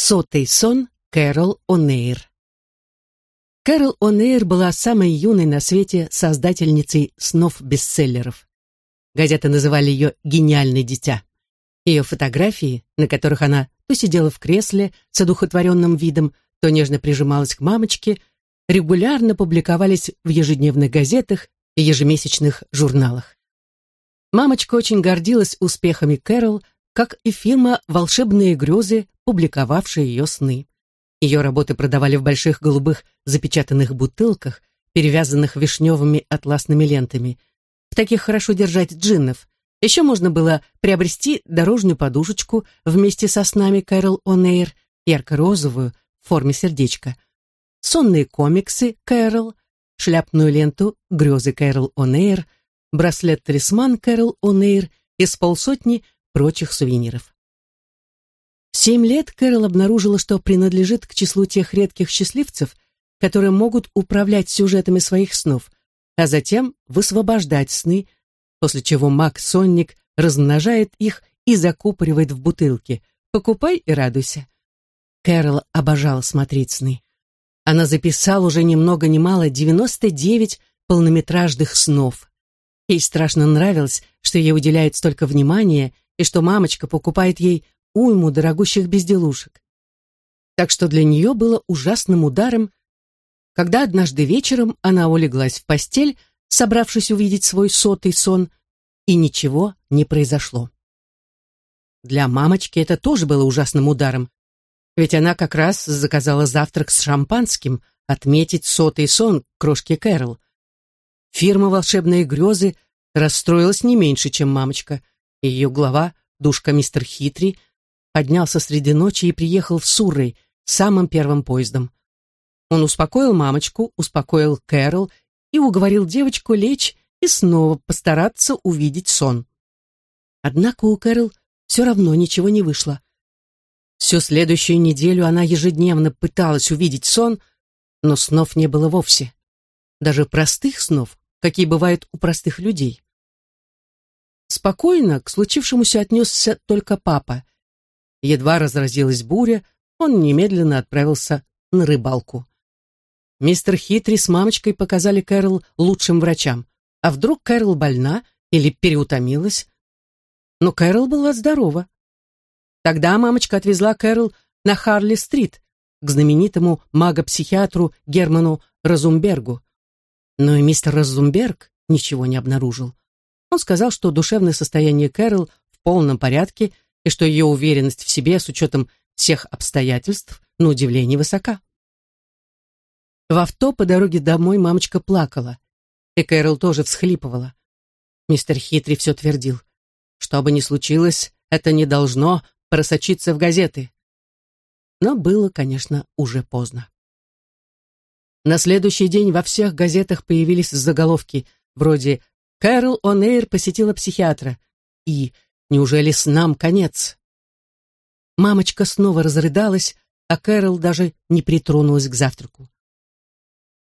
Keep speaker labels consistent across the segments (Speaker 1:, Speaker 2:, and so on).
Speaker 1: Сотый сон Кэрол О'Нейр. Кэрол О'Нейр была самой юной на свете создательницей снов-бестселлеров. Газеты называли ее «гениальное дитя». Ее фотографии, на которых она то сидела в кресле с одухотворенным видом, то нежно прижималась к мамочке, регулярно публиковались в ежедневных газетах и ежемесячных журналах. Мамочка очень гордилась успехами Кэрол, как и фирма «Волшебные грезы», публиковавшая ее сны. Ее работы продавали в больших голубых запечатанных бутылках, перевязанных вишневыми атласными лентами. В таких хорошо держать джиннов. Еще можно было приобрести дорожную подушечку вместе со снами Кэрол О'Нейр, ярко-розовую, в форме сердечка. Сонные комиксы Кэрол, шляпную ленту «Грезы Кэрол О'Нейр», браслет-талисман Кэрол О'Нейр и с полсотни прочих сувениров. Семь лет Кэрол обнаружила, что принадлежит к числу тех редких счастливцев, которые могут управлять сюжетами своих снов, а затем высвобождать сны, после чего маг Сонник размножает их и закупоривает в бутылке. Покупай и радуйся. Кэрол обожала смотреть сны. Она записала уже ни много ни мало 99 полнометражных снов. Ей страшно нравилось, что ей уделяют столько внимания и что мамочка покупает ей уйму дорогущих безделушек. Так что для нее было ужасным ударом, когда однажды вечером она улеглась в постель, собравшись увидеть свой сотый сон, и ничего не произошло. Для мамочки это тоже было ужасным ударом, ведь она как раз заказала завтрак с шампанским отметить сотый сон крошки Кэрол. Фирма «Волшебные грезы» расстроилась не меньше, чем мамочка, и ее глава, душка мистер Хитри, поднялся среди ночи и приехал в Суррей самым первым поездом. Он успокоил мамочку, успокоил Кэрол и уговорил девочку лечь и снова постараться увидеть сон. Однако у Кэрол все равно ничего не вышло. Всю следующую неделю она ежедневно пыталась увидеть сон, но снов не было вовсе. Даже простых снов, какие бывают у простых людей. Спокойно к случившемуся отнесся только папа. Едва разразилась буря, он немедленно отправился на рыбалку. Мистер Хитри с мамочкой показали Кэрол лучшим врачам. А вдруг Кэрол больна или переутомилась? Но Кэрол была здорова. Тогда мамочка отвезла Кэрол на Харли-стрит, к знаменитому магопсихиатру Герману Разумбергу. Но и мистер Разумберг ничего не обнаружил. Он сказал, что душевное состояние Кэрол в полном порядке и что ее уверенность в себе с учетом всех обстоятельств на удивление высока. В авто по дороге домой мамочка плакала, и Кэрол тоже всхлипывала. Мистер Хитри все твердил. Что бы ни случилось, это не должно просочиться в газеты. Но было, конечно, уже поздно. На следующий день во всех газетах появились заголовки вроде «Кэрол О'Нейр посетила психиатра» и Неужели с нам конец? Мамочка снова разрыдалась, а Кэрол даже не притронулась к завтраку.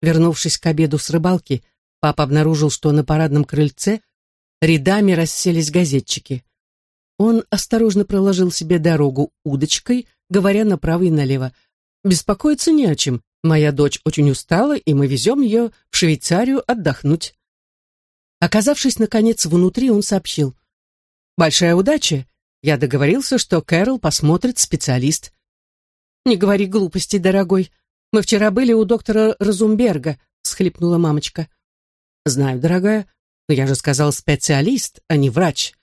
Speaker 1: Вернувшись к обеду с рыбалки, папа обнаружил, что на парадном крыльце рядами расселись газетчики. Он осторожно проложил себе дорогу удочкой, говоря направо и налево. «Беспокоиться не о чем. Моя дочь очень устала, и мы везем ее в Швейцарию отдохнуть». Оказавшись, наконец, внутри, он сообщил – Большая удача. Я договорился, что Кэрол посмотрит специалист. Не говори глупости, дорогой. Мы вчера были у доктора Разумберга, схлипнула мамочка. Знаю, дорогая, но я же сказал специалист, а не врач,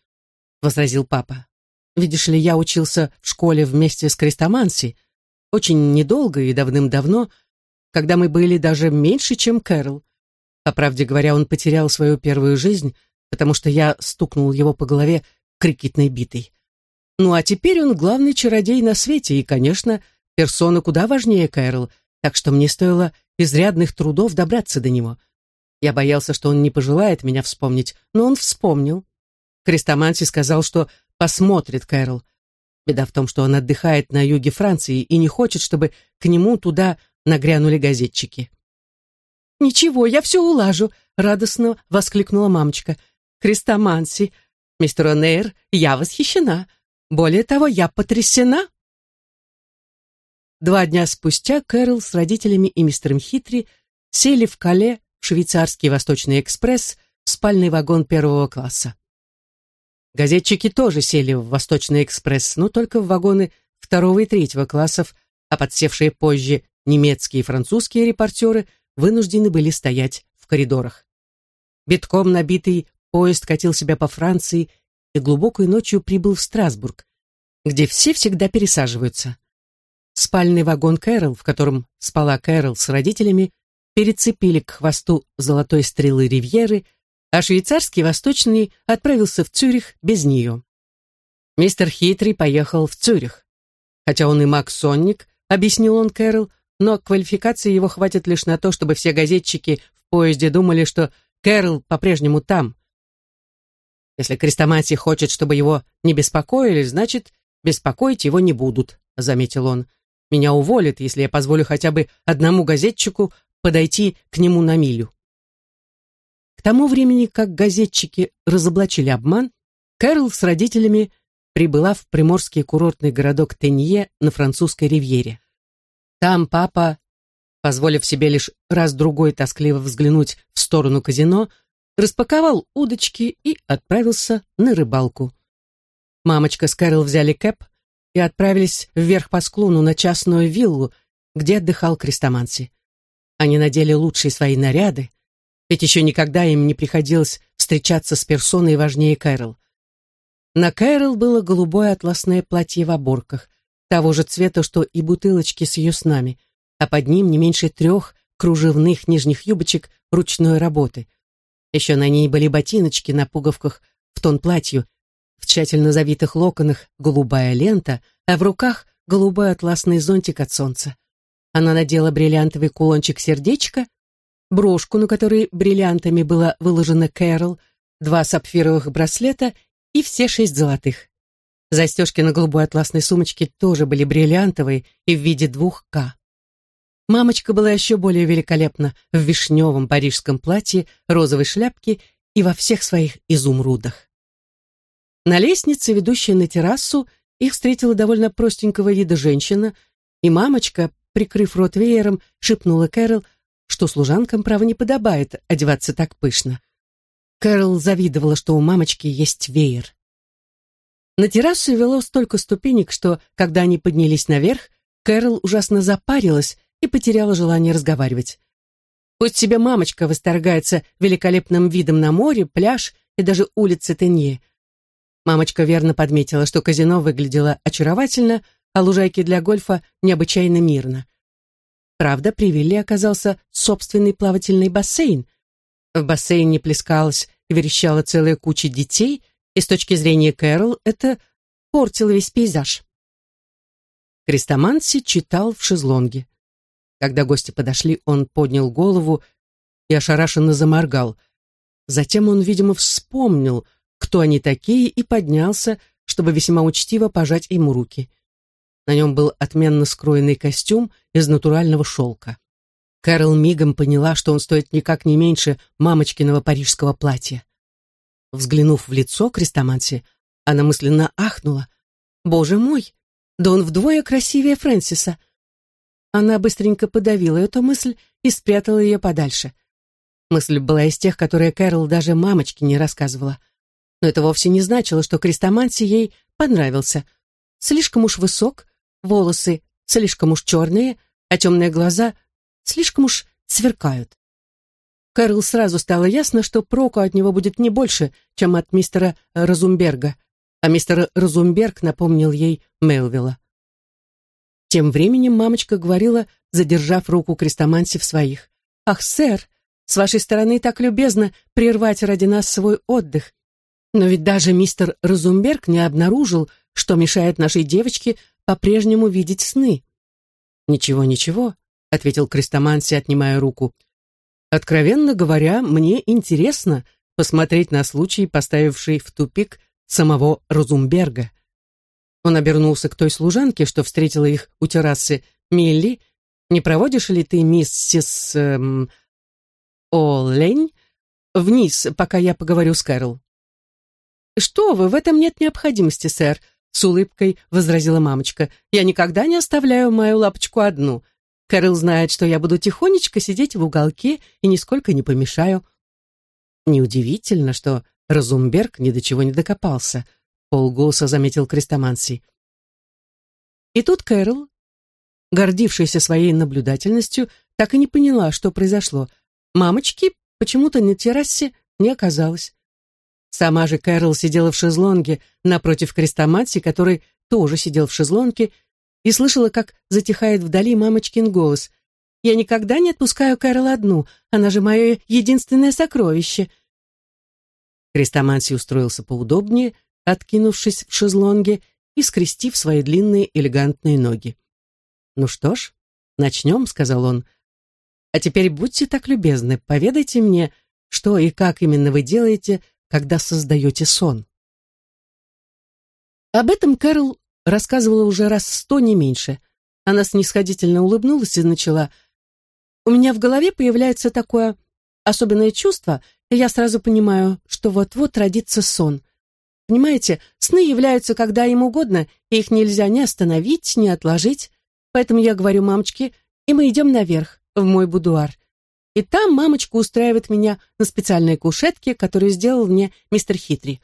Speaker 1: возразил папа. Видишь ли, я учился в школе вместе с Крестоманси, очень недолго и давным-давно, когда мы были даже меньше, чем Кэрол. По правде говоря, он потерял свою первую жизнь, потому что я стукнул его по голове крикетной битой. Ну а теперь он главный чародей на свете, и, конечно, персона куда важнее Кэрол, так что мне стоило изрядных трудов добраться до него. Я боялся, что он не пожелает меня вспомнить, но он вспомнил. Крестоманси сказал, что посмотрит Кэрол. Беда в том, что он отдыхает на юге Франции и не хочет, чтобы к нему туда нагрянули газетчики. «Ничего, я все улажу», — радостно воскликнула мамочка. «Крестоманси, Мистер О'Нейр, я восхищена. Более того, я потрясена. Два дня спустя Кэрол с родителями и мистером Хитри сели в Кале в швейцарский Восточный экспресс в спальный вагон первого класса. Газетчики тоже сели в Восточный экспресс, но только в вагоны второго и третьего классов, а подсевшие позже немецкие и французские репортеры вынуждены были стоять в коридорах. Битком набитый поезд катил себя по Франции и глубокой ночью прибыл в Страсбург, где все всегда пересаживаются. Спальный вагон Кэрол, в котором спала Кэрол с родителями, перецепили к хвосту золотой стрелы Ривьеры, а швейцарский восточный отправился в Цюрих без нее. Мистер Хитрый поехал в Цюрих. Хотя он и маг-сонник, объяснил он Кэрол, но квалификации его хватит лишь на то, чтобы все газетчики в поезде думали, что Кэрол по-прежнему там. Если Крестоматий хочет, чтобы его не беспокоили, значит, беспокоить его не будут, заметил он. Меня уволят, если я позволю хотя бы одному газетчику подойти к нему на милю. К тому времени, как газетчики разоблачили обман, Кэрол с родителями прибыла в приморский курортный городок Тенье на французской ривьере. Там папа, позволив себе лишь раз-другой тоскливо взглянуть в сторону казино, распаковал удочки и отправился на рыбалку. Мамочка с Кэрол взяли кэп и отправились вверх по склону на частную виллу, где отдыхал Крестоманси. Они надели лучшие свои наряды, ведь еще никогда им не приходилось встречаться с персоной важнее Кэрол. На Кэрол было голубое атласное платье в оборках, того же цвета, что и бутылочки с ее снами, а под ним не меньше трех кружевных нижних юбочек ручной работы. Еще на ней были ботиночки на пуговках в тон платью, в тщательно завитых локонах голубая лента, а в руках голубой атласный зонтик от солнца. Она надела бриллиантовый кулончик-сердечко, брошку, на которой бриллиантами была выложена Кэрол, два сапфировых браслета и все шесть золотых. Застежки на голубой атласной сумочке тоже были бриллиантовые и в виде двух «К». Мамочка была еще более великолепна в вишневом парижском платье, розовой шляпке и во всех своих изумрудах. На лестнице, ведущей на террасу, их встретила довольно простенького вида женщина, и мамочка, прикрыв рот веером, шепнула Кэрол, что служанкам, право, не подобает одеваться так пышно. Кэрол завидовала, что у мамочки есть веер. На террасу вело столько ступенек, что, когда они поднялись наверх, Кэрол ужасно запарилась и потеряла желание разговаривать. Пусть себе мамочка восторгается великолепным видом на море, пляж и даже улицы Тенье — Мамочка верно подметила, что казино выглядело очаровательно, а лужайки для гольфа необычайно мирно. Правда, при вилле оказался собственный плавательный бассейн. В бассейне плескалась и верещала целая куча детей, и с точки зрения Кэрол это портило весь пейзаж. Крестоманси читал в шезлонге. Когда гости подошли, он поднял голову и ошарашенно заморгал. Затем он, видимо, вспомнил, кто они такие, и поднялся, чтобы весьма учтиво пожать ему руки. На нем был отменно скроенный костюм из натурального шелка. Кэрол мигом поняла, что он стоит никак не меньше мамочкиного парижского платья. Взглянув в лицо Крестоманси, она мысленно ахнула. «Боже мой! Да он вдвое красивее Фрэнсиса!» Она быстренько подавила эту мысль и спрятала ее подальше. Мысль была из тех, которые Кэрол даже мамочке не рассказывала но это вовсе не значило, что Крестоманси ей понравился. Слишком уж высок, волосы слишком уж черные, а темные глаза слишком уж сверкают. Кэрол сразу стало ясно, что проку от него будет не больше, чем от мистера Разумберга, а мистер Разумберг напомнил ей Мелвилла. Тем временем мамочка говорила, задержав руку Крестоманси в своих. «Ах, сэр, с вашей стороны так любезно прервать ради нас свой отдых. Но ведь даже мистер Разумберг не обнаружил, что мешает нашей девочке по-прежнему видеть сны. «Ничего, ничего», — ответил Крестоманси, отнимая руку. «Откровенно говоря, мне интересно посмотреть на случай, поставивший в тупик самого Разумберга». Он обернулся к той служанке, что встретила их у террасы. «Милли, не проводишь ли ты миссис... Эм, Олень вниз, пока я поговорю с Кэрол?» «Что вы, в этом нет необходимости, сэр», с улыбкой возразила мамочка. «Я никогда не оставляю мою лапочку одну. Кэрол знает, что я буду тихонечко сидеть в уголке и нисколько не помешаю». Неудивительно, что Разумберг ни до чего не докопался, полголоса заметил Крестоманси. И тут Кэрол, гордившаяся своей наблюдательностью, так и не поняла, что произошло. Мамочки почему-то на террасе не оказалось. Сама же Кэрол сидела в шезлонге напротив Крестоманси, который тоже сидел в шезлонге, и слышала, как затихает вдали мамочкин голос. «Я никогда не отпускаю Кэрол одну, она же мое единственное сокровище». Крестоманси устроился поудобнее, откинувшись в шезлонге и скрестив свои длинные элегантные ноги. «Ну что ж, начнем», — сказал он. «А теперь будьте так любезны, поведайте мне, что и как именно вы делаете, когда создаете сон». Об этом Кэрол рассказывала уже раз сто, не меньше. Она снисходительно улыбнулась и начала. «У меня в голове появляется такое особенное чувство, и я сразу понимаю, что вот-вот родится сон. Понимаете, сны являются когда им угодно, и их нельзя ни остановить, ни отложить. Поэтому я говорю мамочке, и мы идем наверх, в мой будуар. И там мамочка устраивает меня на специальной кушетке, которую сделал мне мистер Хитри.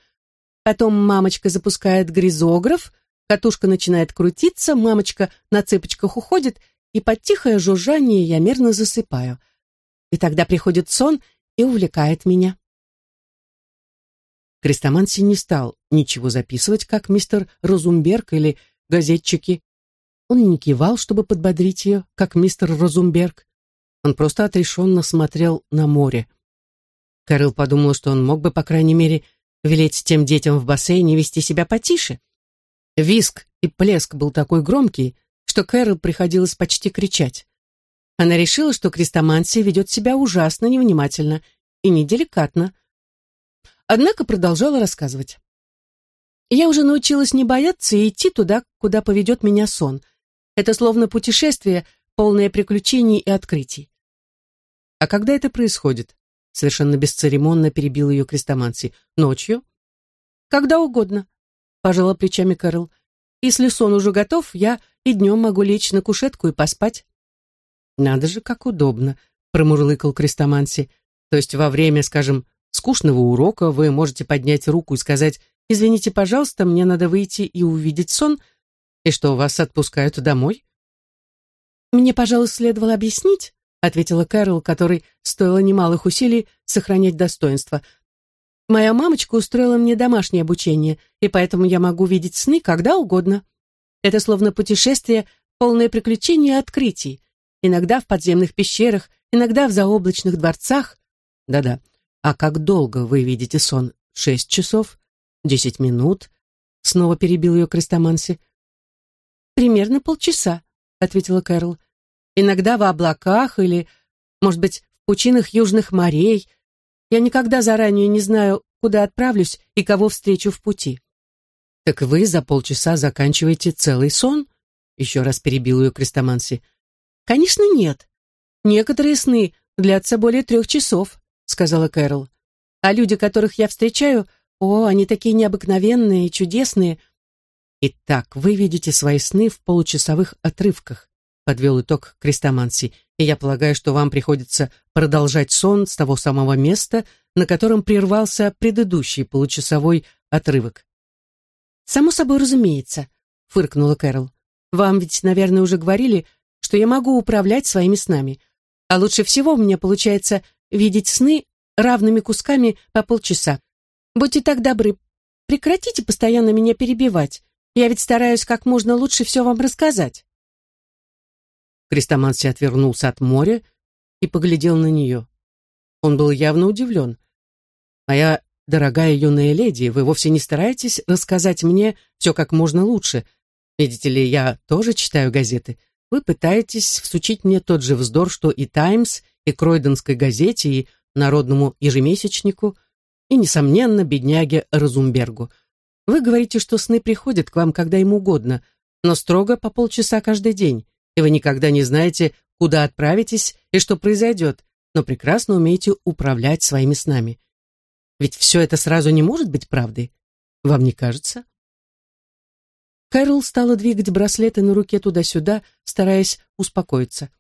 Speaker 1: Потом мамочка запускает гризограф, катушка начинает крутиться, мамочка на цыпочках уходит, и под тихое жужжание я мирно засыпаю. И тогда приходит сон и увлекает меня. Крестоманси не стал ничего записывать, как мистер Розумберг или газетчики. Он не кивал, чтобы подбодрить ее, как мистер Розумберг. Он просто отрешенно смотрел на море. Кэрол подумал, что он мог бы, по крайней мере, велеть тем детям в бассейне вести себя потише. Виск и плеск был такой громкий, что Кэрол приходилось почти кричать. Она решила, что Крестоманси ведет себя ужасно невнимательно и неделикатно, Однако продолжала рассказывать. Я уже научилась не бояться и идти туда, куда поведет меня сон. Это словно путешествие, полное приключений и открытий. А когда это происходит? Совершенно бесцеремонно перебил ее Крестоманси. Ночью? Когда угодно, пожала плечами Кэрол. Если сон уже готов, я и днем могу лечь на кушетку и поспать. Надо же, как удобно, промурлыкал Крестоманси. То есть во время, скажем, скучного урока вы можете поднять руку и сказать «Извините, пожалуйста, мне надо выйти и увидеть сон», и что, вас отпускают домой? «Мне, пожалуй, следовало объяснить», — ответила Кэрол, которой стоило немалых усилий сохранять достоинство. «Моя мамочка устроила мне домашнее обучение, и поэтому я могу видеть сны когда угодно. Это словно путешествие, полное приключений и открытий, иногда в подземных пещерах, иногда в заоблачных дворцах. Да-да, «А как долго вы видите сон? Шесть часов? Десять минут?» Снова перебил ее Крестоманси. «Примерно полчаса», — ответила Кэрол. «Иногда в облаках или, может быть, в пучинах южных морей. Я никогда заранее не знаю, куда отправлюсь и кого встречу в пути». «Так вы за полчаса заканчиваете целый сон?» Еще раз перебил ее Крестоманси. «Конечно, нет. Некоторые сны длятся более трех часов сказала Кэрол. «А люди, которых я встречаю, о, они такие необыкновенные чудесные». «Итак, вы видите свои сны в получасовых отрывках», подвел итог Крестоманси, «и я полагаю, что вам приходится продолжать сон с того самого места, на котором прервался предыдущий получасовой отрывок». «Само собой разумеется», — фыркнула Кэрол. «Вам ведь, наверное, уже говорили, что я могу управлять своими снами. А лучше всего у меня получается видеть сны равными кусками по полчаса. Будьте так добры, прекратите постоянно меня перебивать. Я ведь стараюсь как можно лучше все вам рассказать. Крестоманси отвернулся от моря и поглядел на нее. Он был явно удивлен. «Моя дорогая юная леди, вы вовсе не стараетесь рассказать мне все как можно лучше. Видите ли, я тоже читаю газеты. Вы пытаетесь всучить мне тот же вздор, что и «Таймс», и Кройденской газете, и народному ежемесячнику, и, несомненно, бедняге Разумбергу. Вы говорите, что сны приходят к вам когда им угодно, но строго по полчаса каждый день, и вы никогда не знаете, куда отправитесь и что произойдет, но прекрасно умеете управлять своими снами. Ведь все это сразу не может быть правдой. Вам не кажется? Кэрол стала двигать браслеты на руке туда-сюда, стараясь успокоиться.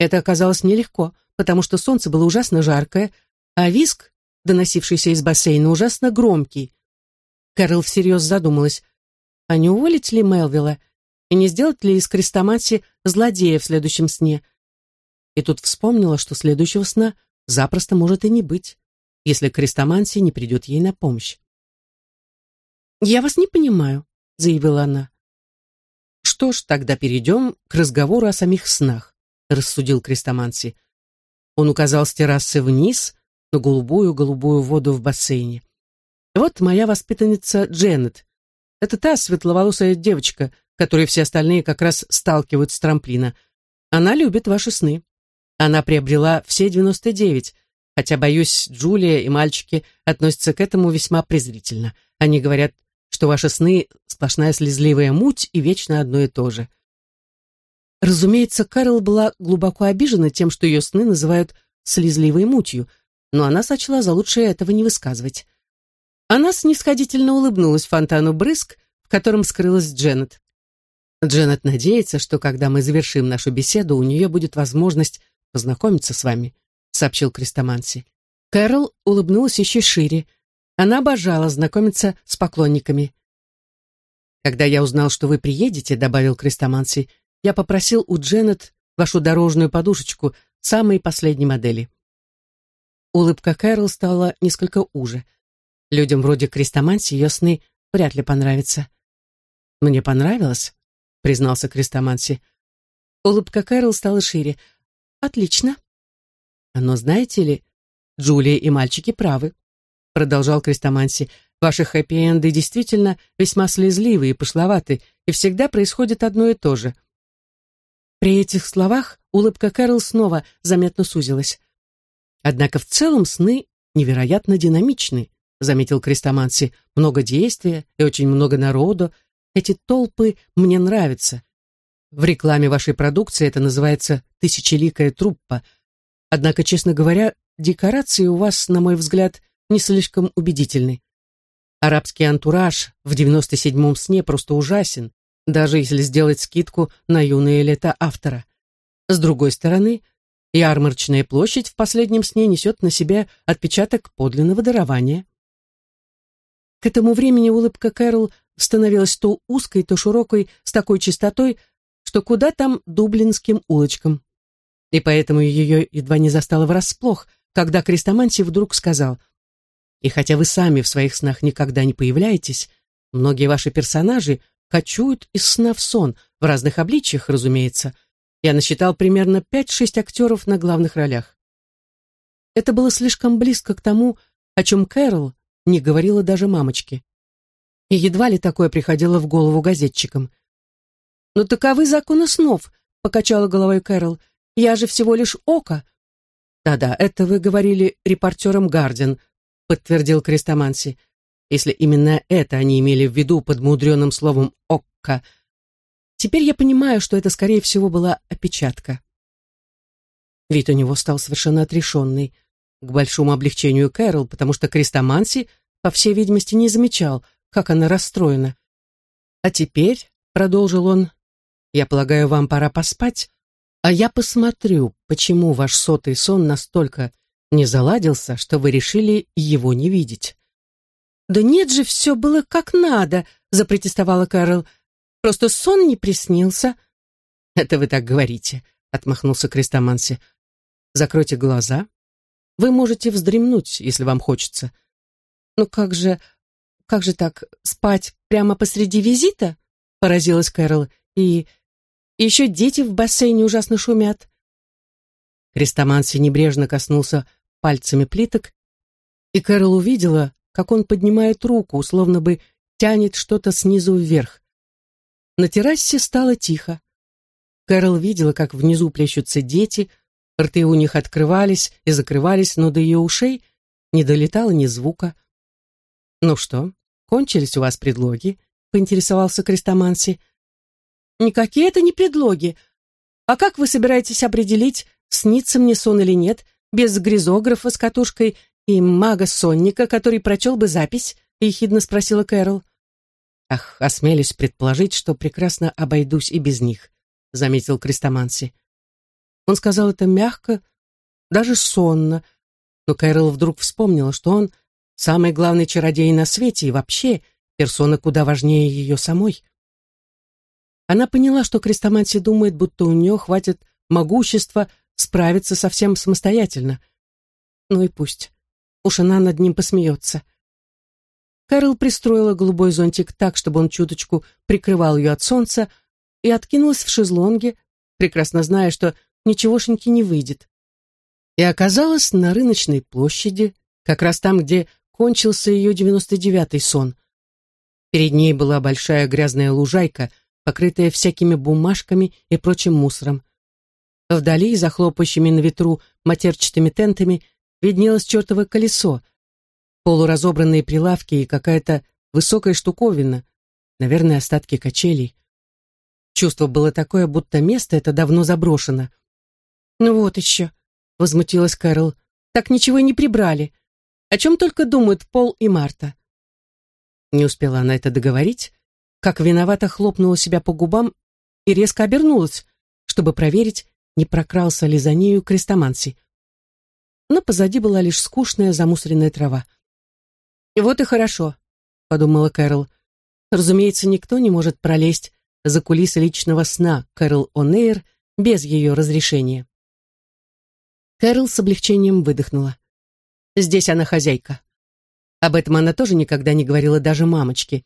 Speaker 1: Это оказалось нелегко, потому что солнце было ужасно жаркое, а виск, доносившийся из бассейна, ужасно громкий. Кэрол всерьез задумалась, а не уволить ли Мелвилла и не сделать ли из крестоманси злодея в следующем сне. И тут вспомнила, что следующего сна запросто может и не быть, если крестоманси не придет ей на помощь. «Я вас не понимаю», — заявила она. «Что ж, тогда перейдем к разговору о самих снах», — рассудил Крестоманси. Он указал с террасы вниз на голубую-голубую воду в бассейне. «Вот моя воспитанница Дженнет. Это та светловолосая девочка, которую все остальные как раз сталкивают с трамплина. Она любит ваши сны. Она приобрела все девяносто девять, хотя, боюсь, Джулия и мальчики относятся к этому весьма презрительно. Они говорят, что ваши сны — сплошная слезливая муть и вечно одно и то же. Разумеется, Кэрол была глубоко обижена тем, что ее сны называют слезливой мутью, но она сочла за лучшее этого не высказывать. Она снисходительно улыбнулась фонтану брызг, в котором скрылась Дженнет. Дженнет надеется, что когда мы завершим нашу беседу, у нее будет возможность познакомиться с вами», — сообщил Крестоманси. Кэрол улыбнулась еще шире. Она обожала знакомиться с поклонниками. «Когда я узнал, что вы приедете», — добавил Крестоманси, «я попросил у Дженнет вашу дорожную подушечку самой последней модели». Улыбка Кэрол стала несколько уже. Людям вроде Крестоманси ее сны вряд ли понравятся. «Мне понравилось», — признался Крестоманси. Улыбка Кэрол стала шире. Отлично. Но знаете ли, Джулия и мальчики правы, продолжал Крестоманси. Ваши хэппи-энды действительно весьма слезливые и пошловаты, и всегда происходит одно и то же. При этих словах улыбка Кэрол снова заметно сузилась. Однако в целом сны невероятно динамичны, заметил Крестоманси. Много действия и очень много народу. Эти толпы мне нравятся. В рекламе вашей продукции это называется «тысячеликая труппа». Однако, честно говоря, декорации у вас, на мой взгляд, не слишком убедительны. Арабский антураж в девяносто седьмом сне просто ужасен, даже если сделать скидку на юные лета автора. С другой стороны, ярмарочная площадь в последнем сне несет на себе отпечаток подлинного дарования. К этому времени улыбка Кэрол становилась то узкой, то широкой, с такой частотой, что куда там дублинским улочкам. И поэтому ее едва не застало врасплох, когда Крестоманси вдруг сказал, «И хотя вы сами в своих снах никогда не появляетесь, многие ваши персонажи кочуют из сна в сон, в разных обличиях, разумеется. Я насчитал примерно пять-шесть актеров на главных ролях». Это было слишком близко к тому, о чем Кэрол не говорила даже мамочке. И едва ли такое приходило в голову газетчикам. «Но таковы законы снов», — покачала головой Кэрол. «Я же всего лишь око». «Да-да, это вы говорили репортерам Гарден», — подтвердил Крестоманси. «Если именно это они имели в виду под мудреным словом «окка». Теперь я понимаю, что это, скорее всего, была опечатка». Вид у него стал совершенно отрешенный, к большому облегчению Кэрол, потому что Крестоманси, по всей видимости, не замечал, как она расстроена. «А теперь», — продолжил он, я полагаю, вам пора поспать, а я посмотрю, почему ваш сотый сон настолько не заладился, что вы решили его не видеть». «Да нет же, все было как надо», — запротестовала Кэрол. «Просто сон не приснился». «Это вы так говорите», — отмахнулся Крестоманси. «Закройте глаза. Вы можете вздремнуть, если вам хочется». «Ну как же, как же так, спать прямо посреди визита?» — поразилась Кэрол. «И еще дети в бассейне ужасно шумят. Крестоманси небрежно коснулся пальцами плиток, и Кэрол увидела, как он поднимает руку, словно бы тянет что-то снизу вверх. На террасе стало тихо. Кэрол видела, как внизу плещутся дети, рты у них открывались и закрывались, но до ее ушей не долетало ни звука. «Ну что, кончились у вас предлоги?» — поинтересовался Крестоманси. Никакие это не предлоги. А как вы собираетесь определить, снится мне сон или нет, без гризографа с катушкой и мага-сонника, который прочел бы запись? Ехидно спросила Кэрол. Ах, осмелюсь предположить, что прекрасно обойдусь и без них, заметил Крестоманси. Он сказал это мягко, даже сонно, но Кэрол вдруг вспомнила, что он самый главный чародей на свете и вообще персона куда важнее ее самой. Она поняла, что Крестоманси думает, будто у нее хватит могущества справиться совсем самостоятельно. Ну и пусть. Уж она над ним посмеется. Кэрол пристроила голубой зонтик так, чтобы он чуточку прикрывал ее от солнца, и откинулась в шезлонге, прекрасно зная, что ничегошеньки не выйдет. И оказалась на рыночной площади, как раз там, где кончился ее девяносто девятый сон. Перед ней была большая грязная лужайка, покрытая всякими бумажками и прочим мусором. Вдали, за хлопающими на ветру матерчатыми тентами, виднелось чертово колесо, полуразобранные прилавки и какая-то высокая штуковина, наверное, остатки качелей. Чувство было такое, будто место это давно заброшено. «Ну вот еще», — возмутилась Кэрол, — «так ничего и не прибрали. О чем только думают Пол и Марта». Не успела она это договорить, как виновато хлопнула себя по губам и резко обернулась, чтобы проверить, не прокрался ли за нею крестоманси. Но позади была лишь скучная замусоренная трава. «Вот и хорошо», — подумала Кэрол. «Разумеется, никто не может пролезть за кулисы личного сна Кэрол О'Нейр без ее разрешения». Кэрол с облегчением выдохнула. «Здесь она хозяйка». Об этом она тоже никогда не говорила даже мамочке.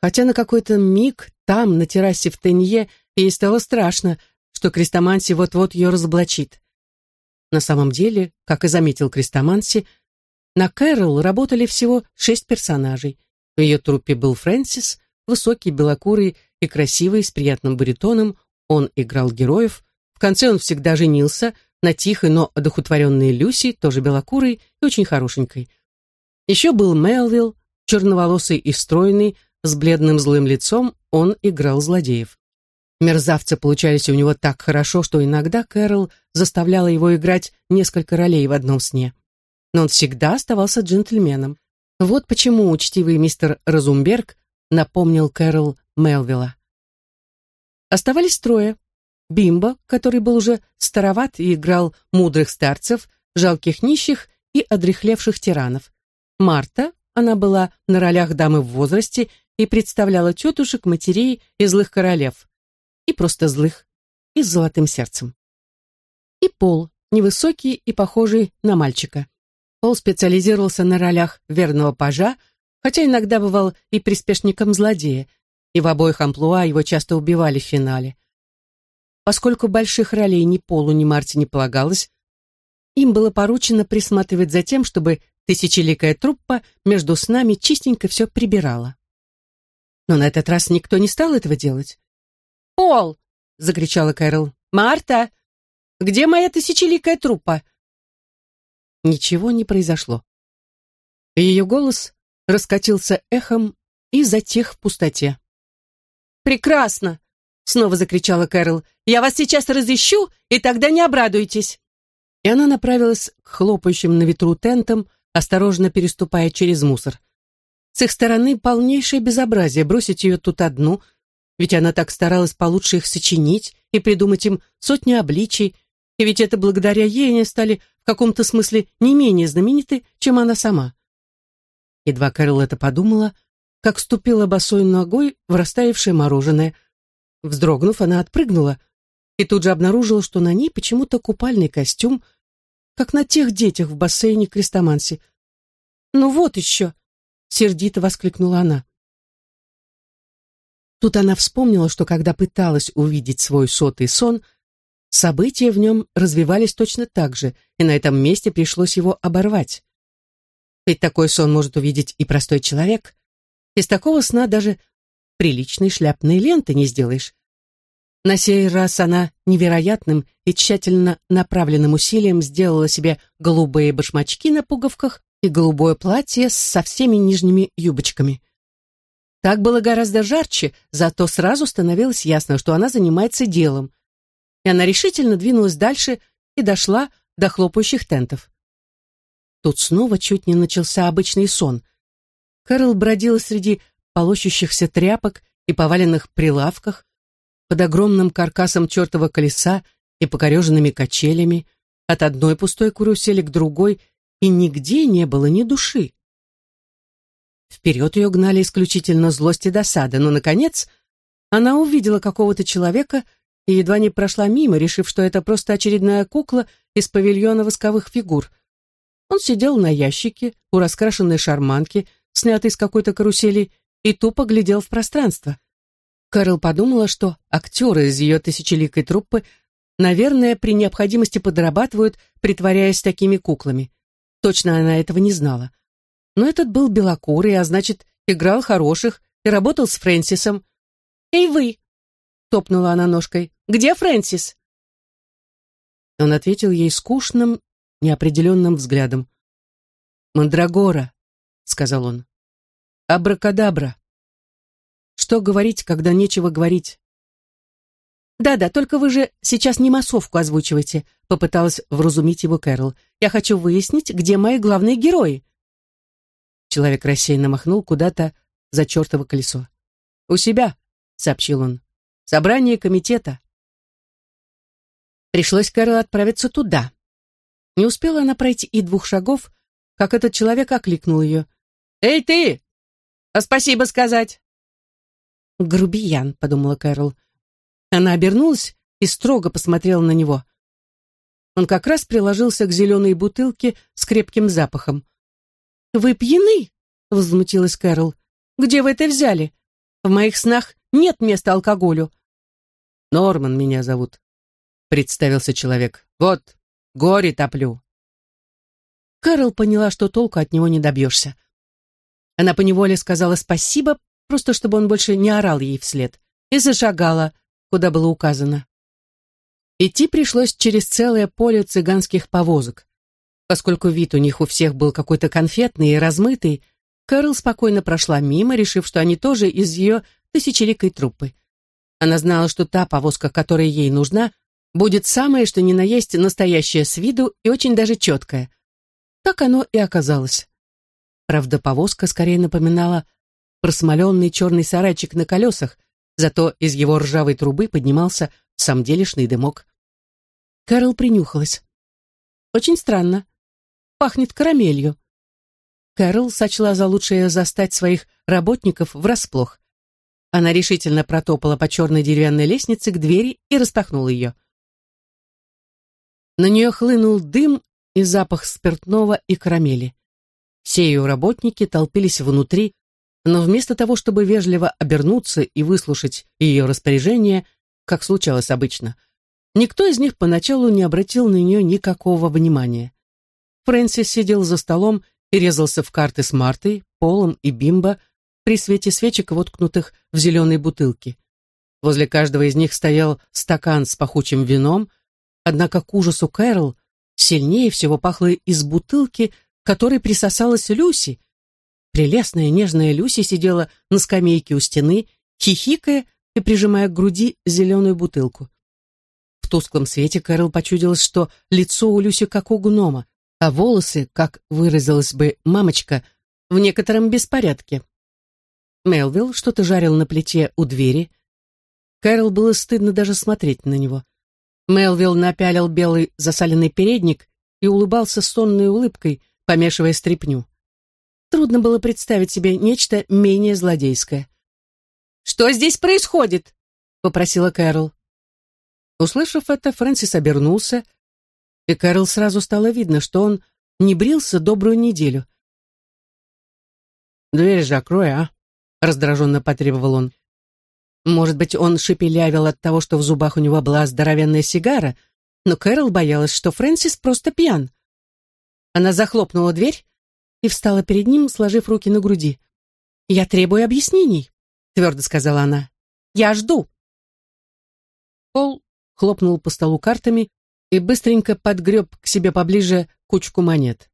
Speaker 1: Хотя на какой-то миг там, на террасе в Тенье, ей стало страшно, что Крестоманси вот-вот ее разоблачит. На самом деле, как и заметил Крестоманси, на Кэрол работали всего шесть персонажей. В ее труппе был Фрэнсис, высокий, белокурый и красивый, с приятным баритоном. Он играл героев. В конце он всегда женился на тихой, но одухотворенной Люси, тоже белокурой и очень хорошенькой. Еще был Мелвилл, черноволосый и стройный, с бледным злым лицом, он играл злодеев. Мерзавцы получались у него так хорошо, что иногда Кэрол заставляла его играть несколько ролей в одном сне но он всегда оставался джентльменом. Вот почему учтивый мистер Разумберг напомнил Кэрол Мелвилла. Оставались трое. Бимбо, который был уже староват и играл мудрых старцев, жалких нищих и одрехлевших тиранов. Марта, она была на ролях дамы в возрасте и представляла тетушек, матерей и злых королев. И просто злых, и с золотым сердцем. И Пол, невысокий и похожий на мальчика. Пол специализировался на ролях верного пажа, хотя иногда бывал и приспешником злодея, и в обоих амплуа его часто убивали в финале. Поскольку больших ролей ни Полу, ни Марте не полагалось, им было поручено присматривать за тем, чтобы тысячеликая труппа между снами чистенько все прибирала. Но на этот раз никто не стал этого делать. «Пол!» — закричала Кэрол. «Марта! Где моя тысячеликая труппа? Ничего не произошло. Ее голос раскатился эхом и затих в пустоте. «Прекрасно!» — снова закричала Кэрол. «Я вас сейчас разыщу, и тогда не обрадуйтесь!» И она направилась к хлопающим на ветру тентам, осторожно переступая через мусор. С их стороны полнейшее безобразие бросить ее тут одну, ведь она так старалась получше их сочинить и придумать им сотни обличий, и ведь это благодаря ей они стали в каком-то смысле не менее знамениты, чем она сама. Едва Кэрол это подумала, как ступила босой ногой в растаявшее мороженое. Вздрогнув, она отпрыгнула и тут же обнаружила, что на ней почему-то купальный костюм, как на тех детях в бассейне Крестоманси. «Ну вот еще!» — сердито воскликнула она. Тут она вспомнила, что когда пыталась увидеть свой сотый сон — События в нем развивались точно так же, и на этом месте пришлось его оборвать. Ведь такой сон может увидеть и простой человек. Из такого сна даже приличной шляпной ленты не сделаешь. На сей раз она невероятным и тщательно направленным усилием сделала себе голубые башмачки на пуговках и голубое платье со всеми нижними юбочками. Так было гораздо жарче, зато сразу становилось ясно, что она занимается делом, и она решительно двинулась дальше и дошла до хлопающих тентов. Тут снова чуть не начался обычный сон. Кэрол бродила среди полощущихся тряпок и поваленных прилавках, под огромным каркасом чертова колеса и покореженными качелями, от одной пустой карусели к другой, и нигде не было ни души. Вперед ее гнали исключительно злость и досада, но, наконец, она увидела какого-то человека и едва не прошла мимо, решив, что это просто очередная кукла из павильона восковых фигур. Он сидел на ящике у раскрашенной шарманки, снятой с какой-то карусели, и тупо глядел в пространство. Кэрол подумала, что актеры из ее тысячеликой труппы, наверное, при необходимости подрабатывают, притворяясь такими куклами. Точно она этого не знала. Но этот был белокурый, а значит, играл хороших и работал с Фрэнсисом. «Эй, вы!» — топнула она ножкой. «Где Фрэнсис?» Он ответил ей скучным, неопределенным взглядом. «Мандрагора», — сказал он. «Абракадабра». Что говорить, когда нечего говорить? «Да-да, только вы же сейчас не массовку озвучиваете», — попыталась вразумить его Кэрол. «Я хочу выяснить, где мои главные герои». Человек рассеянно махнул куда-то за чертово колесо. «У себя», — сообщил он. «Собрание комитета». Пришлось Кэрол отправиться туда. Не успела она пройти и двух шагов, как этот человек окликнул ее. «Эй, ты! А спасибо сказать!» «Грубиян», — подумала Кэрол. Она обернулась и строго посмотрела на него. Он как раз приложился к зеленой бутылке с крепким запахом. «Вы пьяны?» — возмутилась Кэрол. «Где вы это взяли? В моих снах нет места алкоголю».
Speaker 2: «Норман меня зовут», — представился человек. «Вот, горе топлю».
Speaker 1: Кэрол поняла, что толку от него не добьешься. Она поневоле сказала спасибо, просто чтобы он больше не орал ей вслед, и зашагала, куда было указано. Идти пришлось через целое поле цыганских повозок. Поскольку вид у них у всех был какой-то конфетный и размытый, Кэрол спокойно прошла мимо, решив, что они тоже из ее тысячеликой труппы. Она знала, что та повозка, которая ей нужна, будет самая, что ни на есть, настоящая с виду и очень даже четкая. Так оно и оказалось. Правда, повозка скорее напоминала просмоленный черный сарайчик на колесах, зато из его ржавой трубы поднимался самделишный дымок. Кэрол принюхалась. Очень странно. Пахнет карамелью. Кэрол сочла за лучшее застать своих работников врасплох. Она решительно протопала по черной деревянной лестнице к двери и распахнула ее. На нее хлынул дым и запах спиртного и карамели. Все ее работники толпились внутри, но вместо того, чтобы вежливо обернуться и выслушать ее распоряжение, как случалось обычно, никто из них поначалу не обратил на нее никакого внимания. Фрэнсис сидел за столом и резался в карты с Мартой, Полом и Бимбо при свете свечек, воткнутых в зеленые бутылки. Возле каждого из них стоял стакан с пахучим вином, однако к ужасу Кэрол сильнее всего пахло из бутылки, которой присосалась Люси, Прелестная нежная Люси сидела на скамейке у стены, хихикая и прижимая к груди зеленую бутылку. В тусклом свете Кэрол почудилось, что лицо у Люси как у гнома, а волосы, как выразилась бы мамочка, в некотором беспорядке. Мелвилл что-то жарил на плите у двери. Кэрол было стыдно даже смотреть на него. Мелвилл напялил белый засаленный передник и улыбался сонной улыбкой, помешивая стряпню. Трудно было представить себе нечто менее злодейское. «Что здесь происходит?» — попросила Кэрол. Услышав это, Фрэнсис обернулся, и Кэрол сразу стало видно, что он не брился добрую неделю.
Speaker 2: «Дверь закрой, а?» — раздраженно потребовал он.
Speaker 1: Может быть, он шепелявил от того, что в зубах у него была здоровенная сигара, но Кэрол боялась, что Фрэнсис просто пьян. Она захлопнула дверь и встала перед ним, сложив руки на груди. «Я требую объяснений», — твердо сказала она. «Я жду». Пол хлопнул по столу картами и быстренько подгреб к себе поближе кучку монет.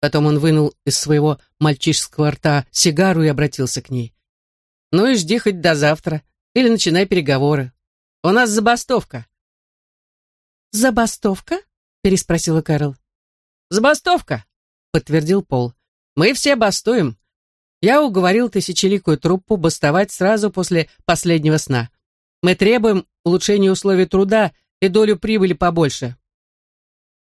Speaker 1: Потом он вынул из своего мальчишеского рта сигару и обратился к ней. «Ну и жди хоть до завтра, или начинай переговоры. У нас забастовка».
Speaker 3: «Забастовка?» — переспросила Кэрол.
Speaker 1: «Забастовка», — подтвердил Пол. Мы все бастуем. Я уговорил тысячеликую труппу бастовать сразу после последнего сна. Мы требуем улучшения условий труда и долю прибыли побольше.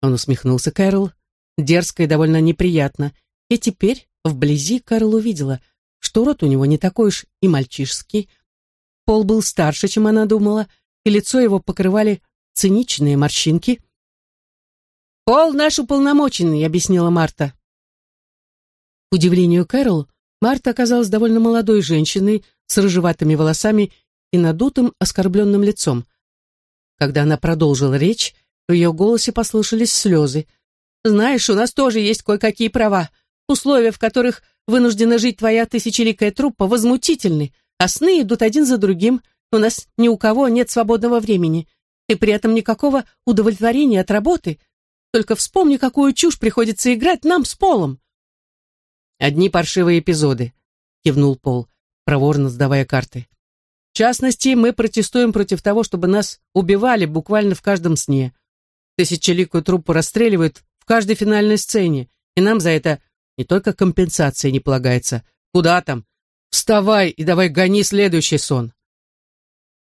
Speaker 1: Он усмехнулся Кэрол, дерзко и довольно неприятно. И теперь вблизи Кэрол увидела, что рот у него не такой уж и мальчишский. Пол был старше, чем она думала, и лицо его покрывали циничные морщинки. «Пол наш уполномоченный», — объяснила Марта. К удивлению Кэрол, Марта оказалась довольно молодой женщиной с рыжеватыми волосами и надутым оскорбленным лицом. Когда она продолжила речь, в ее голосе послышались слезы. «Знаешь, у нас тоже есть кое-какие права. Условия, в которых вынуждена жить твоя тысячеликая труппа, возмутительны, а сны идут один за другим. У нас ни у кого нет свободного времени, и при этом никакого удовлетворения от работы. Только вспомни, какую чушь приходится играть нам с Полом». «Одни паршивые эпизоды», — кивнул Пол, проворно сдавая карты. «В частности, мы протестуем против того, чтобы нас убивали буквально в каждом сне. Тысячеликую труппу расстреливают в каждой финальной сцене, и нам за это не только компенсация не полагается. Куда там? Вставай и давай гони следующий сон».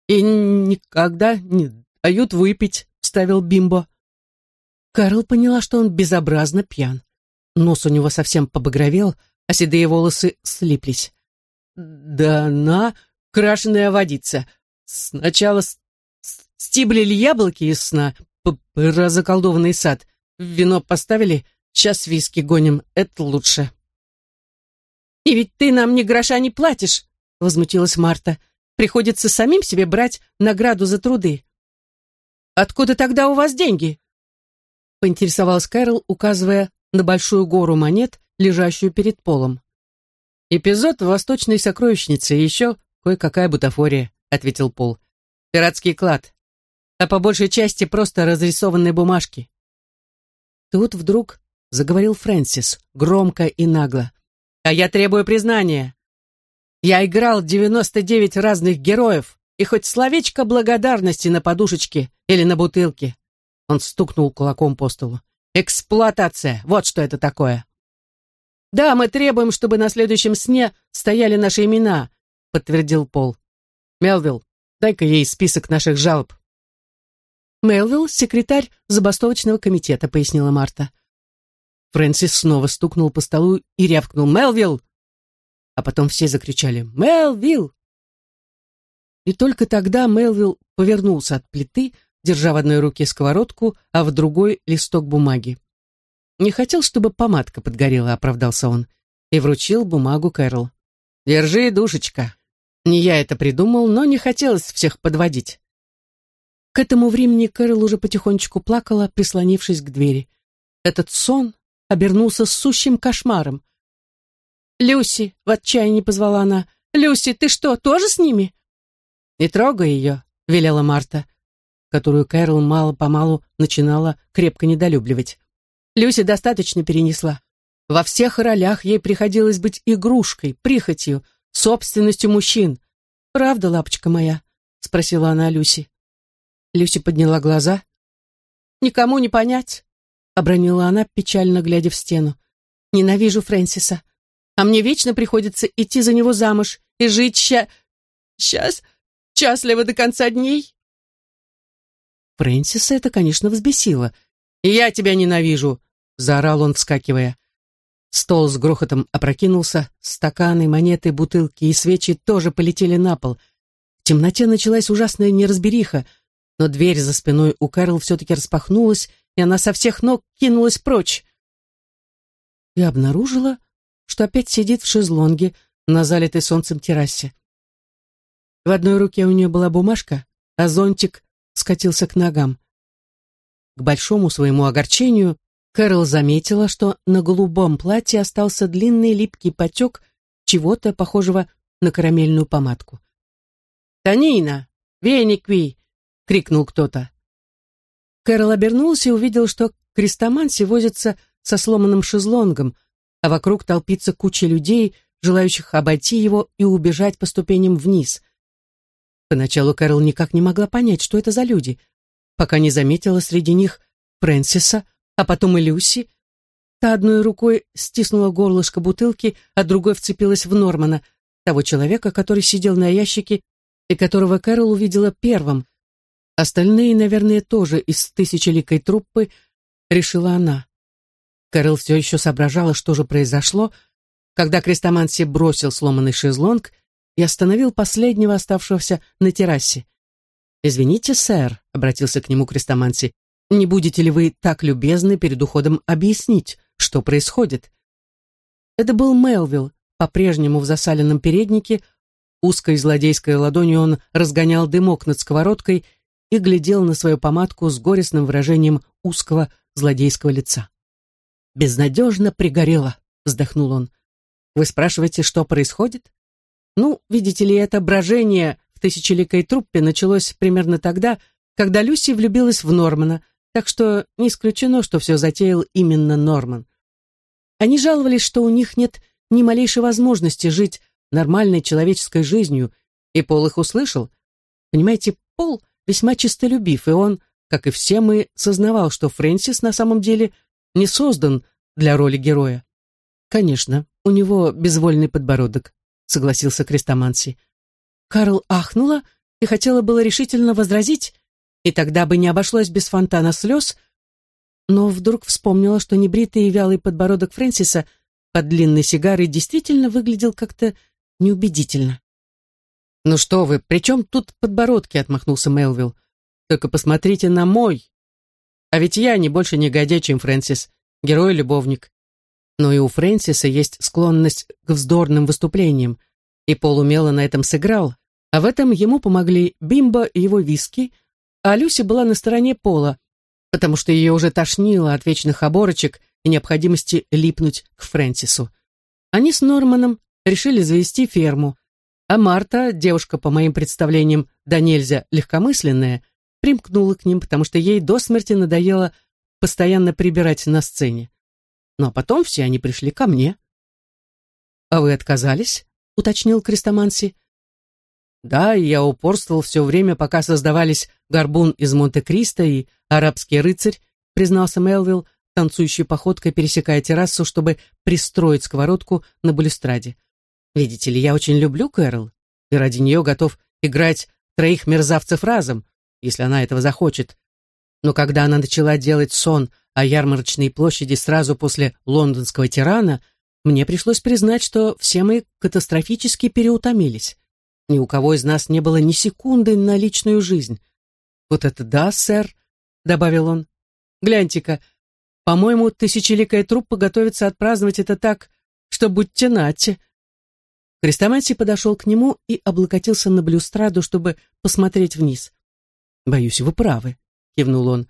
Speaker 1: «И никогда не дают выпить», — вставил Бимбо. Карл поняла, что он безобразно пьян. Нос у него совсем побагровел, а седые волосы слиплись. Да она крашеная водица. Сначала стиблили яблоки из сна, разоколдованный сад. Вино поставили, сейчас виски гоним, это лучше. «И ведь ты нам ни гроша не платишь», — возмутилась Марта. «Приходится самим себе брать награду за труды». «Откуда тогда у вас деньги?» — поинтересовалась Кэрол, указывая на большую гору монет, лежащую перед полом. «Эпизод в восточной сокровищнице еще кое-какая бутафория», — ответил Пол. «Пиратский клад. А по большей части просто разрисованные бумажки». Тут вдруг заговорил Фрэнсис, громко и нагло. «А я требую признания. Я играл 99 разных героев, и хоть словечко благодарности на подушечке или на бутылке». Он стукнул кулаком по столу. Эксплуатация, вот что это такое. Да, мы требуем, чтобы на следующем сне стояли наши имена, подтвердил Пол. Мелвилл, дай-ка ей список наших жалоб. Мелвилл — секретарь забастовочного комитета, пояснила Марта. Фрэнсис снова стукнул по столу и рявкнул «Мелвилл!» А потом все закричали «Мелвилл!» И только тогда Мелвилл повернулся от плиты, держа в одной руке сковородку, а в другой — листок бумаги. «Не хотел, чтобы помадка подгорела», — оправдался он, и вручил бумагу Кэрол. «Держи, душечка». Не я это придумал, но не хотелось всех подводить. К этому времени Кэрол уже потихонечку плакала, прислонившись к двери. Этот сон обернулся сущим кошмаром. «Люси!» — в отчаянии позвала она. «Люси, ты что, тоже с ними?» «Не трогай ее», — велела Марта которую Кэрол мало-помалу начинала крепко недолюбливать. Люси достаточно перенесла. Во всех ролях ей приходилось быть игрушкой, прихотью, собственностью мужчин. «Правда, лапочка моя?» — спросила она Люси. Люси подняла глаза. «Никому не понять», — обронила она, печально глядя в стену. «Ненавижу Фрэнсиса. А мне вечно приходится идти за него замуж и жить ща... Сейчас... счастливо до конца дней». Фрэнсиса это, конечно, взбесило. «Я тебя ненавижу!» — заорал он, вскакивая. Стол с грохотом опрокинулся, стаканы, монеты, бутылки и свечи тоже полетели на пол. В темноте началась ужасная неразбериха, но дверь за спиной у Кэрол все-таки распахнулась, и она со всех ног кинулась прочь. И обнаружила, что опять сидит в шезлонге на залитой солнцем террасе. В одной руке у нее была бумажка, а зонтик скатился к ногам. К большому своему огорчению Кэрол заметила, что на голубом платье остался длинный липкий потек чего-то похожего на карамельную помадку. «Танина! Веникви!» — крикнул кто-то. Кэрол обернулся и увидел, что крестоманси возится со сломанным шезлонгом, а вокруг толпится куча людей, желающих обойти его и убежать по ступеням вниз. Поначалу Кэрол никак не могла понять, что это за люди, пока не заметила среди них Фрэнсиса, а потом и Люси. Та одной рукой стиснула горлышко бутылки, а другой вцепилась в Нормана, того человека, который сидел на ящике и которого Кэрол увидела первым. Остальные, наверное, тоже из тысячеликой труппы, решила она. Кэрол все еще соображала, что же произошло, когда Крестоманси бросил сломанный шезлонг и остановил последнего оставшегося на террасе. «Извините, сэр», — обратился к нему Крестоманси, «не будете ли вы так любезны перед уходом объяснить, что происходит?» Это был Мелвилл, по-прежнему в засаленном переднике, узкой злодейской ладонью он разгонял дымок над сковородкой и глядел на свою помадку с горестным выражением узкого злодейского лица. «Безнадежно пригорело», — вздохнул он. «Вы спрашиваете, что происходит? Ну, видите ли, это брожение в тысячеликой труппе началось примерно тогда, когда Люси влюбилась в Нормана, так что не исключено, что все затеял именно Норман. Они жаловались, что у них нет ни малейшей возможности жить нормальной человеческой жизнью, и Пол их услышал. Понимаете, Пол весьма честолюбив, и он, как и все мы, сознавал, что Фрэнсис на самом деле не создан для роли героя. Конечно, у него безвольный подбородок, согласился Крестоманси. Карл ахнула и хотела было решительно возразить, и тогда бы не обошлось без фонтана слез, но вдруг вспомнила, что небритый и вялый подбородок Фрэнсиса под длинной сигарой действительно выглядел как-то неубедительно. «Ну что вы, при чем тут подбородки?» — отмахнулся Мелвилл. «Только посмотрите на мой. А ведь я не больше негодяй, чем Фрэнсис, герой-любовник. Но и у Фрэнсиса есть склонность к вздорным выступлениям, и Пол умело на этом сыграл, а в этом ему помогли Бимбо и его виски, а Люси была на стороне Пола, потому что ее уже тошнило от вечных оборочек и необходимости липнуть к Фрэнсису. Они с Норманом решили завести ферму, а Марта, девушка, по моим представлениям, да нельзя легкомысленная, примкнула к ним, потому что ей до смерти надоело постоянно прибирать на сцене. Ну а потом все они пришли ко мне. «А вы отказались?» — уточнил Крестоманси. «Да, я упорствовал все время, пока создавались «Горбун из Монте-Кристо» и «Арабский рыцарь», признался Мелвилл, танцующей походкой пересекая террасу, чтобы пристроить сковородку на балюстраде. «Видите ли, я очень люблю Кэрол, и ради нее готов играть троих мерзавцев разом, если она этого захочет. Но когда она начала делать сон о ярмарочной площади сразу после лондонского тирана, мне пришлось признать, что все мы катастрофически переутомились. Ни у кого из нас не было ни секунды на личную жизнь. «Вот это да, сэр», — добавил он. «Гляньте-ка, по-моему, тысячеликая труппа готовится отпраздновать это так, что будьте нате». Крестоматий подошел к нему и облокотился на блюстраду, чтобы посмотреть вниз. «Боюсь, вы правы», — кивнул он.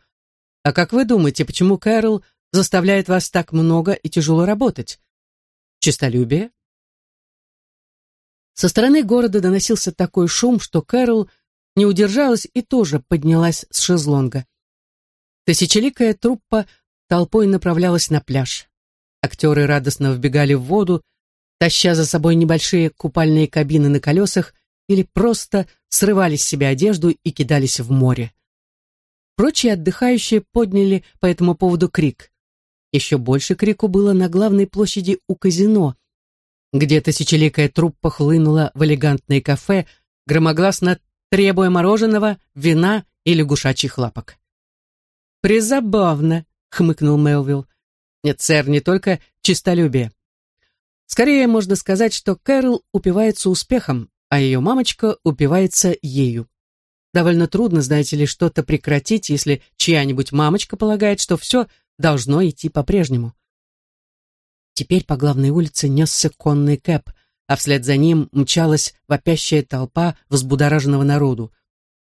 Speaker 1: «А как вы думаете, почему Кэрол заставляет вас так много и тяжело работать? Чистолюбие?» Со стороны города доносился такой шум, что Кэрол не удержалась и тоже поднялась с шезлонга. Тысячеликая труппа толпой направлялась на пляж. Актеры радостно вбегали в воду, таща за собой небольшие купальные кабины на колесах или просто срывали с себя одежду и кидались в море. Прочие отдыхающие подняли по этому поводу крик. Еще больше крику было на главной площади у казино, где тысячеликая труппа хлынула в элегантное кафе, громогласно требуя мороженого, вина и лягушачьих лапок. «Призабавно», — хмыкнул Мелвилл. «Нет, сэр, не только чистолюбие. Скорее можно сказать, что Кэрол упивается успехом, а ее мамочка упивается ею. Довольно трудно, знаете ли, что-то прекратить, если чья-нибудь мамочка полагает, что все должно идти по-прежнему. Теперь по главной улице несся конный кэп, а вслед за ним мчалась вопящая толпа взбудораженного народу.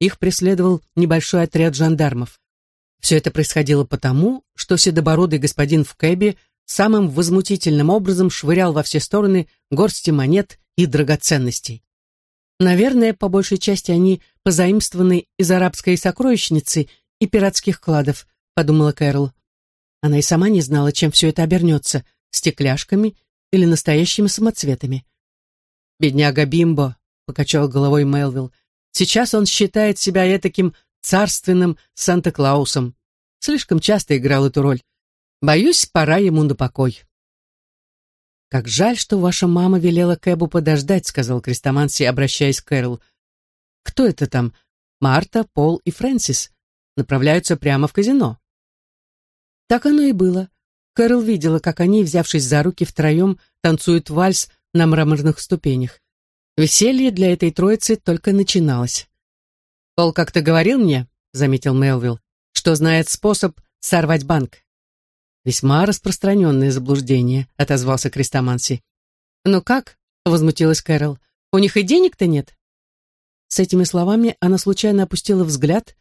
Speaker 1: Их преследовал небольшой отряд жандармов. Все это происходило потому, что седобородый господин в кэбе самым возмутительным образом швырял во все стороны горсти монет и драгоценностей. Наверное, по большей части они позаимствованы из арабской сокровищницы и пиратских кладов, подумала Кэрол. Она и сама не знала, чем все это обернется — стекляшками или настоящими самоцветами. «Бедняга Бимбо», — покачал головой Мелвилл, «сейчас он считает себя этаким царственным Санта-Клаусом. Слишком часто играл эту роль. Боюсь, пора ему на покой. «Как жаль, что ваша мама велела Кэбу подождать», — сказал Крестоманси, обращаясь к Кэрол. «Кто это там? Марта, Пол и Фрэнсис. Направляются прямо в казино». Так оно и было. Кэрол видела, как они, взявшись за руки втроем, танцуют вальс на мраморных ступенях. Веселье для этой троицы только начиналось. «Пол как-то говорил мне», — заметил Мелвилл, «что знает способ сорвать банк». «Весьма распространенное заблуждение», — отозвался Крестоманси. «Ну как?» — возмутилась Кэрол. «У них и денег-то нет?» С этими словами она случайно опустила взгляд.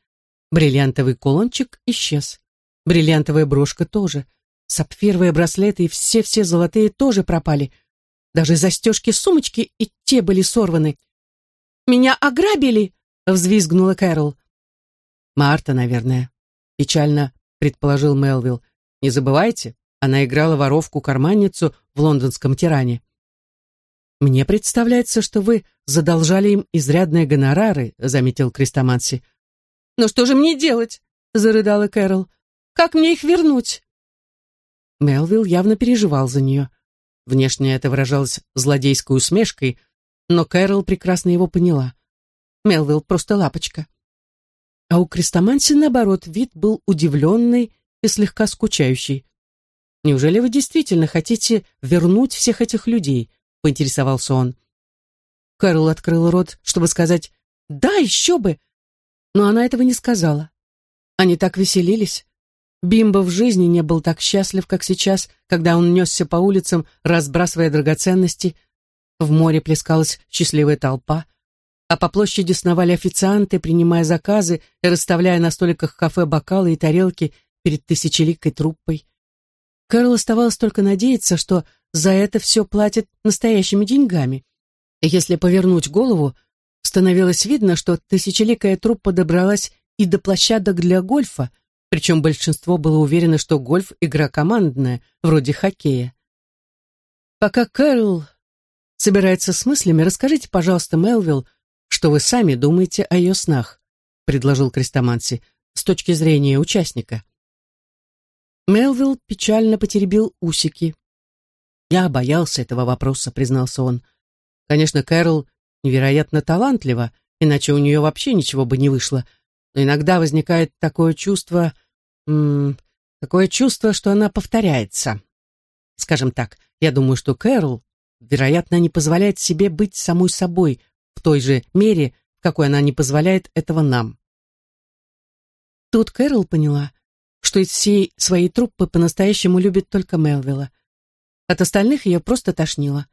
Speaker 1: Бриллиантовый кулончик исчез. Бриллиантовая брошка тоже. Сапфировые браслеты и все-все золотые тоже пропали. Даже застежки сумочки и те были сорваны. «Меня ограбили!» — взвизгнула Кэрол. «Марта, наверное», — печально предположил Мелвилл. «Не забывайте, она играла воровку-карманницу в лондонском тиране». «Мне представляется, что вы задолжали им изрядные гонорары», — заметил Крестоманси. «Но что же мне делать?» — зарыдала Кэрол. «Как мне их вернуть?» Мелвилл явно переживал за нее. Внешне это выражалось злодейской усмешкой, но Кэрол прекрасно его поняла. Мелвилл просто лапочка. А у Крестоманси, наоборот, вид был удивленный и слегка скучающий. «Неужели вы действительно хотите вернуть всех этих людей?» — поинтересовался он. Кэрол открыл рот, чтобы сказать «Да, еще бы!» Но она этого не сказала. Они так веселились. Бимбо в жизни не был так счастлив, как сейчас, когда он несся по улицам, разбрасывая драгоценности. В море плескалась счастливая толпа, а по площади сновали официанты, принимая заказы и расставляя на столиках кафе бокалы и тарелки перед тысячеликой труппой. Кэрол оставалось только надеяться, что за это все платят настоящими деньгами. Если повернуть голову, становилось видно, что тысячеликая труппа добралась и до площадок для гольфа, причем большинство было уверено, что гольф — игра командная, вроде хоккея. Пока Кэрол собирается с мыслями, расскажите, пожалуйста, Мелвилл, что вы сами думаете о ее снах, предложил Крестоманси, с точки зрения участника. Мелвилл печально потеребил усики. «Я боялся этого вопроса», — признался он. «Конечно, Кэрол невероятно талантлива, иначе у нее вообще ничего бы не вышло но иногда возникает такое чувство... М такое чувство, что она повторяется. Скажем так, я думаю, что Кэрол, вероятно, не позволяет себе быть самой собой в той же мере, в какой она не позволяет этого нам. Тут Кэрол поняла, что из всей своей труппы по-настоящему любит только Мелвилла. От остальных ее просто тошнило.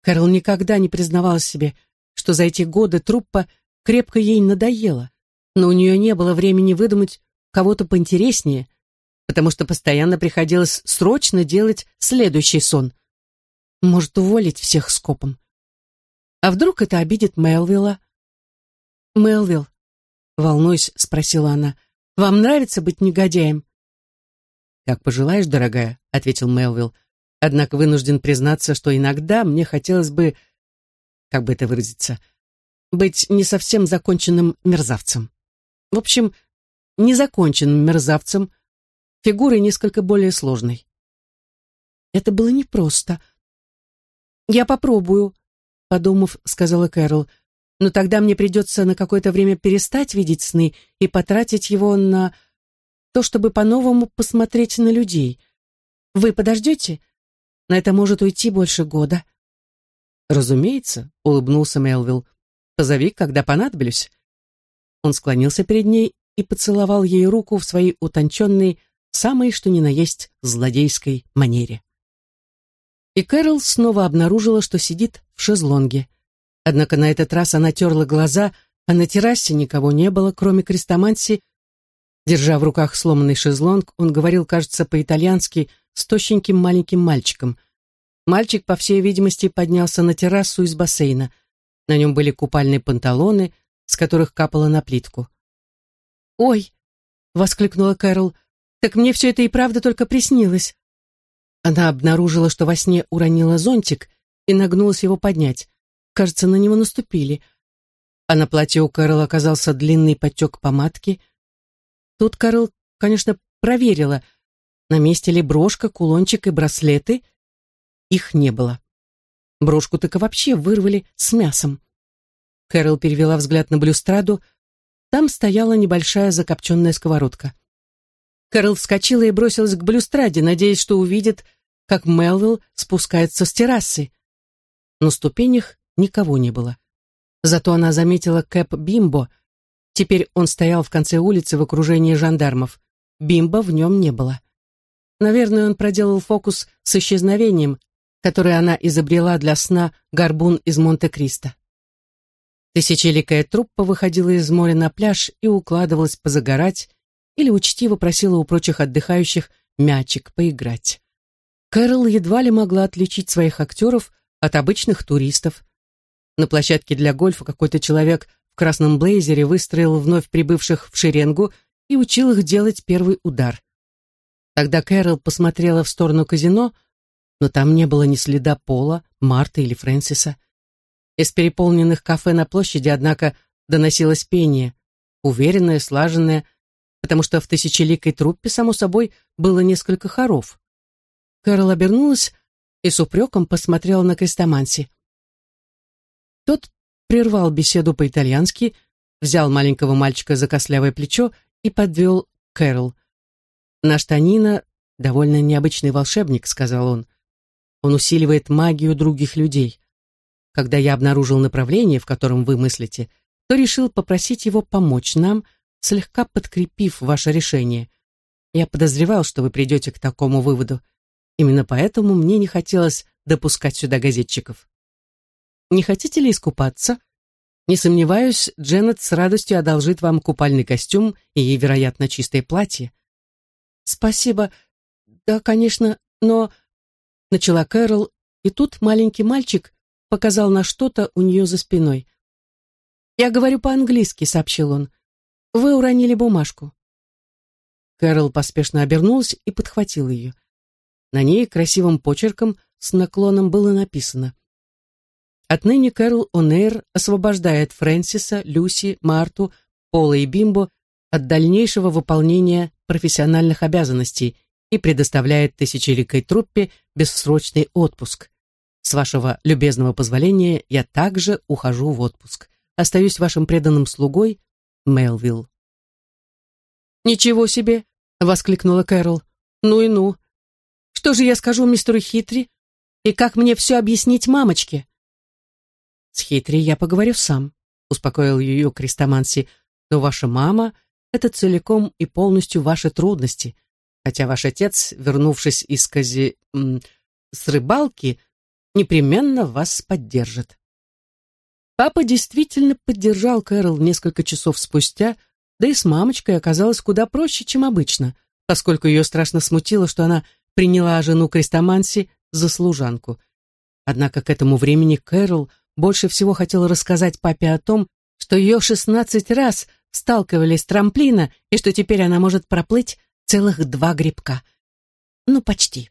Speaker 1: Кэрол никогда не признавалась себе, что за эти годы труппа крепко ей надоела но у нее не было времени выдумать кого-то поинтереснее, потому что постоянно приходилось срочно делать следующий сон. Может, уволить всех скопом. А вдруг это обидит Мелвилла? «Мелвилл», — волнуясь, спросила она, — «вам нравится быть негодяем?» «Как пожелаешь, дорогая», — ответил Мелвилл, «однако вынужден признаться, что иногда мне хотелось бы, как бы это выразиться, быть не совсем законченным мерзавцем». В общем, незаконченным мерзавцем, фигурой несколько более сложной. Это было непросто. «Я попробую», — подумав, сказала Кэрол, «но тогда мне придется на какое-то время перестать видеть сны и потратить его на то, чтобы по-новому посмотреть на людей. Вы подождете? На это может уйти больше года». «Разумеется», — улыбнулся Мелвилл. «Позови, когда понадоблюсь. Он склонился перед ней и поцеловал ей руку в своей утонченной, самой что ни на есть злодейской манере. И Кэрол снова обнаружила, что сидит в шезлонге. Однако на этот раз она терла глаза, а на террасе никого не было, кроме крестоманси. Держа в руках сломанный шезлонг, он говорил, кажется, по-итальянски, с тощеньким маленьким мальчиком. Мальчик, по всей видимости, поднялся на террасу из бассейна. На нем были купальные панталоны, с которых капало на плитку. «Ой!» — воскликнула Кэрол. «Так мне все это и правда только приснилось». Она обнаружила, что во сне уронила зонтик и нагнулась его поднять. Кажется, на него наступили. А на платье у Кэрол оказался длинный потек помадки. Тут Кэрол, конечно, проверила, На месте ли брошка, кулончик и браслеты? Их не было. Брошку так и вообще вырвали с мясом. Кэрол перевела взгляд на блюстраду. Там стояла небольшая закопченная сковородка. Кэрол вскочила и бросилась к блюстраде, надеясь, что увидит, как Мелвилл спускается с террасы. На ступенях никого не было. Зато она заметила Кэп Бимбо. Теперь он стоял в конце улицы в окружении жандармов. Бимбо в нем не было. Наверное, он проделал фокус с исчезновением, который она изобрела для сна горбун из Монте-Кристо. Тысячеликая труппа выходила из моря на пляж и укладывалась позагорать или учтиво просила у прочих отдыхающих мячик поиграть. Кэрол едва ли могла отличить своих актеров от обычных туристов. На площадке для гольфа какой-то человек в красном блейзере выстроил вновь прибывших в шеренгу и учил их делать первый удар. Тогда Кэрол посмотрела в сторону казино, но там не было ни следа Пола, Марта или Фрэнсиса. Из переполненных кафе на площади, однако, доносилось пение, уверенное, слаженное, потому что в тысячеликой труппе, само собой, было несколько хоров. Кэрол обернулась и с упреком посмотрела на Крестоманси. Тот прервал беседу по-итальянски, взял маленького мальчика за костлявое плечо и подвел Кэрол. «Наш Танина — довольно необычный волшебник», — сказал он. «Он усиливает магию других людей. Когда я обнаружил направление, в котором вы мыслите, то решил попросить его помочь нам — слегка подкрепив ваше решение. Я подозревал, что вы придете к такому выводу. Именно поэтому мне не хотелось допускать сюда газетчиков. Не хотите ли искупаться? Не сомневаюсь, Дженнет с радостью одолжит вам купальный костюм и, вероятно, чистое платье. Спасибо. Да, конечно, но... Начала Кэрол, и тут маленький мальчик показал на что-то у нее за спиной. «Я говорю по-английски», — сообщил он. Вы уронили бумажку. Кэрол поспешно обернулась и подхватила ее. На ней красивым почерком с наклоном было написано Отныне Кэрол О'Нейр освобождает Фрэнсиса, Люси, Марту, Пола и Бимбо от дальнейшего выполнения профессиональных обязанностей и предоставляет тысячеликой труппе бессрочный отпуск. С вашего любезного позволения я также ухожу в отпуск. Остаюсь вашим преданным слугой, Мелвилл. «Ничего себе!» — воскликнула Кэрол. «Ну и ну! Что же я скажу мистеру Хитри? И как мне все объяснить мамочке?» «С Хитри я поговорю сам», — успокоил ее Крестоманси. «Но ваша мама — это целиком и полностью ваши трудности, хотя ваш отец, вернувшись из Кази... с рыбалки, непременно вас поддержит». Папа действительно поддержал Кэрол несколько часов спустя, да и с мамочкой оказалось куда проще, чем обычно, поскольку ее страшно смутило, что она приняла жену Крестоманси за служанку. Однако к этому времени Кэрол больше всего хотела рассказать папе о том, что ее шестнадцать раз сталкивали с трамплина и что теперь она может проплыть целых два грибка. Ну, почти.